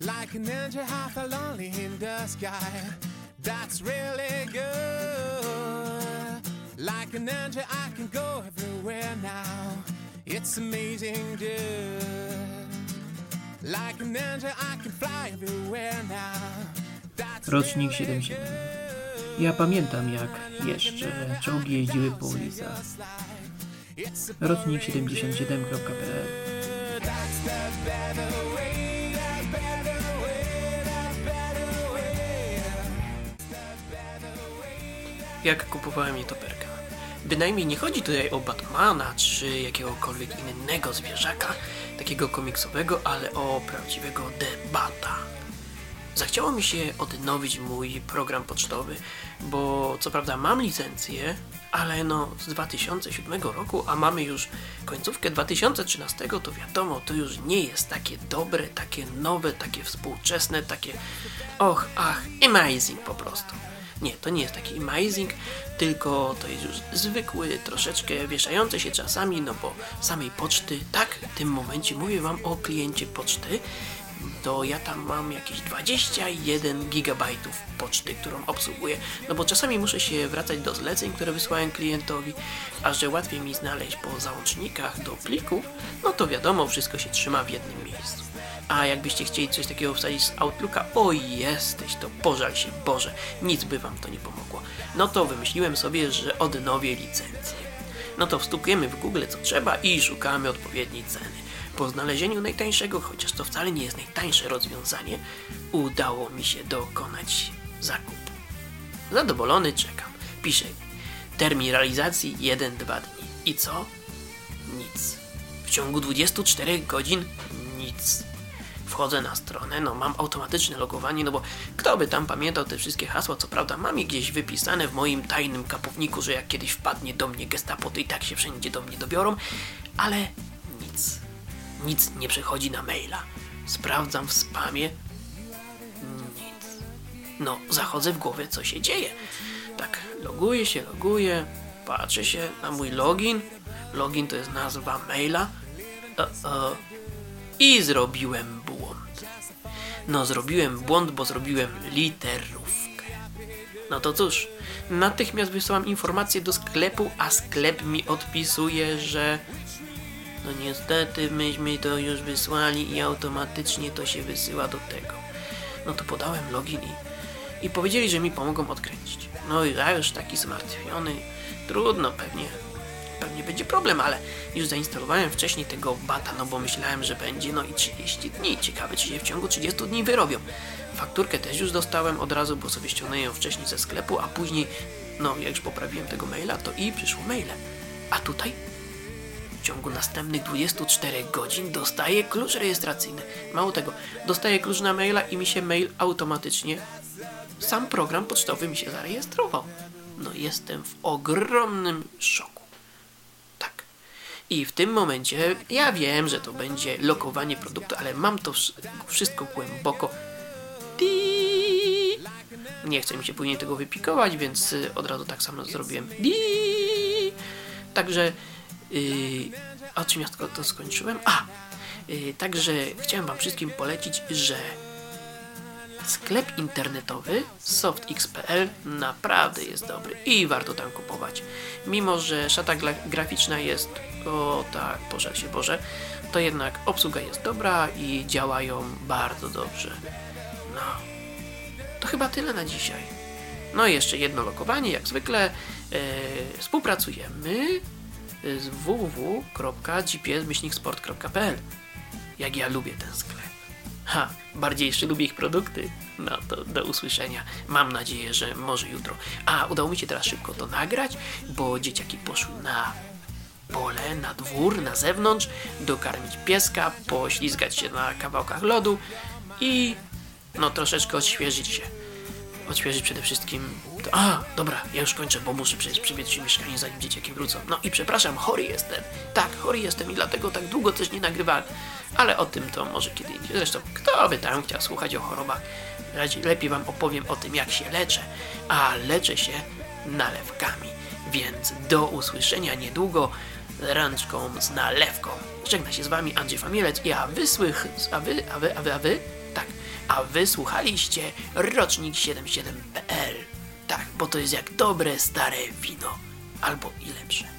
Like an angel half lonely in the sky. That's really good. Like an angel, I can go everywhere now. It's amazing, dude. Like an angel, I can fly everywhere now. That's Rocznik 77. Ja pamiętam jak jeszcze czołgi jeździły po ulicach. Rocznik 77.pl jak kupowałem nietoperka. Bynajmniej nie chodzi tutaj o Batmana czy jakiegokolwiek innego zwierzaka, takiego komiksowego, ale o prawdziwego debata. Zachciało mi się odnowić mój program pocztowy, bo co prawda mam licencję, ale no z 2007 roku, a mamy już końcówkę 2013, to wiadomo, to już nie jest takie dobre, takie nowe, takie współczesne, takie och, ach, amazing po prostu. Nie, to nie jest taki amazing, tylko to jest już zwykły, troszeczkę wieszający się czasami, no bo samej poczty, tak, w tym momencie mówię Wam o kliencie poczty, to ja tam mam jakieś 21 gigabajtów poczty, którą obsługuję, no bo czasami muszę się wracać do zleceń, które wysyłałem klientowi, a że łatwiej mi znaleźć po załącznikach do plików, no to wiadomo, wszystko się trzyma w jednym miejscu. A jakbyście chcieli coś takiego wsadzić z Outlooka, o jesteś, to pożal się Boże, nic by wam to nie pomogło. No to wymyśliłem sobie, że odnowię licencję. No to wstukujemy w Google co trzeba i szukamy odpowiedniej ceny. Po znalezieniu najtańszego, chociaż to wcale nie jest najtańsze rozwiązanie, udało mi się dokonać zakupu. Zadowolony czekam. Piszę termin realizacji 1-2 dni. I co? Nic. W ciągu 24 godzin nic. Wchodzę na stronę, no mam automatyczne logowanie, no bo kto by tam pamiętał te wszystkie hasła, co prawda mam je gdzieś wypisane w moim tajnym kapowniku, że jak kiedyś wpadnie do mnie gestapo, to i tak się wszędzie do mnie dobiorą, ale nic. Nic nie przechodzi na maila. Sprawdzam w spamie. Nic. No, zachodzę w głowie, co się dzieje. Tak, loguję się, loguję, patrzę się na mój login. Login to jest nazwa maila. E, e, I zrobiłem. No, zrobiłem błąd, bo zrobiłem literówkę. No to cóż, natychmiast wysyłam informację do sklepu, a sklep mi odpisuje, że no niestety myśmy to już wysłali i automatycznie to się wysyła do tego. No to podałem login i, i powiedzieli, że mi pomogą odkręcić. No i ja już taki zmartwiony. Trudno, pewnie, pewnie będzie problem, ale już zainstalowałem wcześniej tego bata, no bo myślałem, że będzie no i 30 dni. Ciekawe, czy się w ciągu 30 dni wyrobią. Fakturkę też już dostałem od razu, bo sobie ściągnąłem ją wcześniej ze sklepu, a później, no jak już poprawiłem tego maila, to i przyszło maile. A tutaj w ciągu następnych 24 godzin dostaję klucz rejestracyjny. Mało tego, dostaję klucz na maila i mi się mail automatycznie, sam program pocztowy mi się zarejestrował. No jestem w ogromnym szoku. I w tym momencie, ja wiem, że to będzie lokowanie produktu, ale mam to wszystko głęboko. Nie chcę mi się później tego wypikować, więc y, od razu tak samo zrobiłem. Także Yy, o czym ja to skończyłem? A! Yy, także chciałem Wam wszystkim polecić, że sklep internetowy softx.pl naprawdę jest dobry i warto tam kupować. Mimo, że szata graficzna jest, o tak, pożal się Boże, to jednak obsługa jest dobra i działają bardzo dobrze. No, to chyba tyle na dzisiaj. No i jeszcze jedno lokowanie, jak zwykle. Yy, współpracujemy z www.gps-sport.pl Jak ja lubię ten sklep. Ha, bardziej jeszcze lubię ich produkty. No to do usłyszenia. Mam nadzieję, że może jutro. A, udało mi się teraz szybko to nagrać, bo dzieciaki poszły na pole, na dwór, na zewnątrz, dokarmić pieska, poślizgać się na kawałkach lodu i no troszeczkę odświeżyć się odświeżyć przede wszystkim... To, a, dobra, ja już kończę, bo muszę przecież przybiec się mieszkanie, zanim dzieciaki wrócą. No i przepraszam, chory jestem. Tak, chory jestem i dlatego tak długo coś nie nagrywałem. Ale o tym to może kiedy indziej. Zresztą, kto by tam chciał słuchać o chorobach? Lepiej wam opowiem o tym, jak się leczę. A leczę się nalewkami. Więc do usłyszenia niedługo rączką z nalewką. Żegna się z wami Andrzej Famielec i a wysłych, a wy, a wy, a wy, a wy Tak, a wy słuchaliście rocznik77.pl. Tak, bo to jest jak dobre stare wino, albo i lepsze.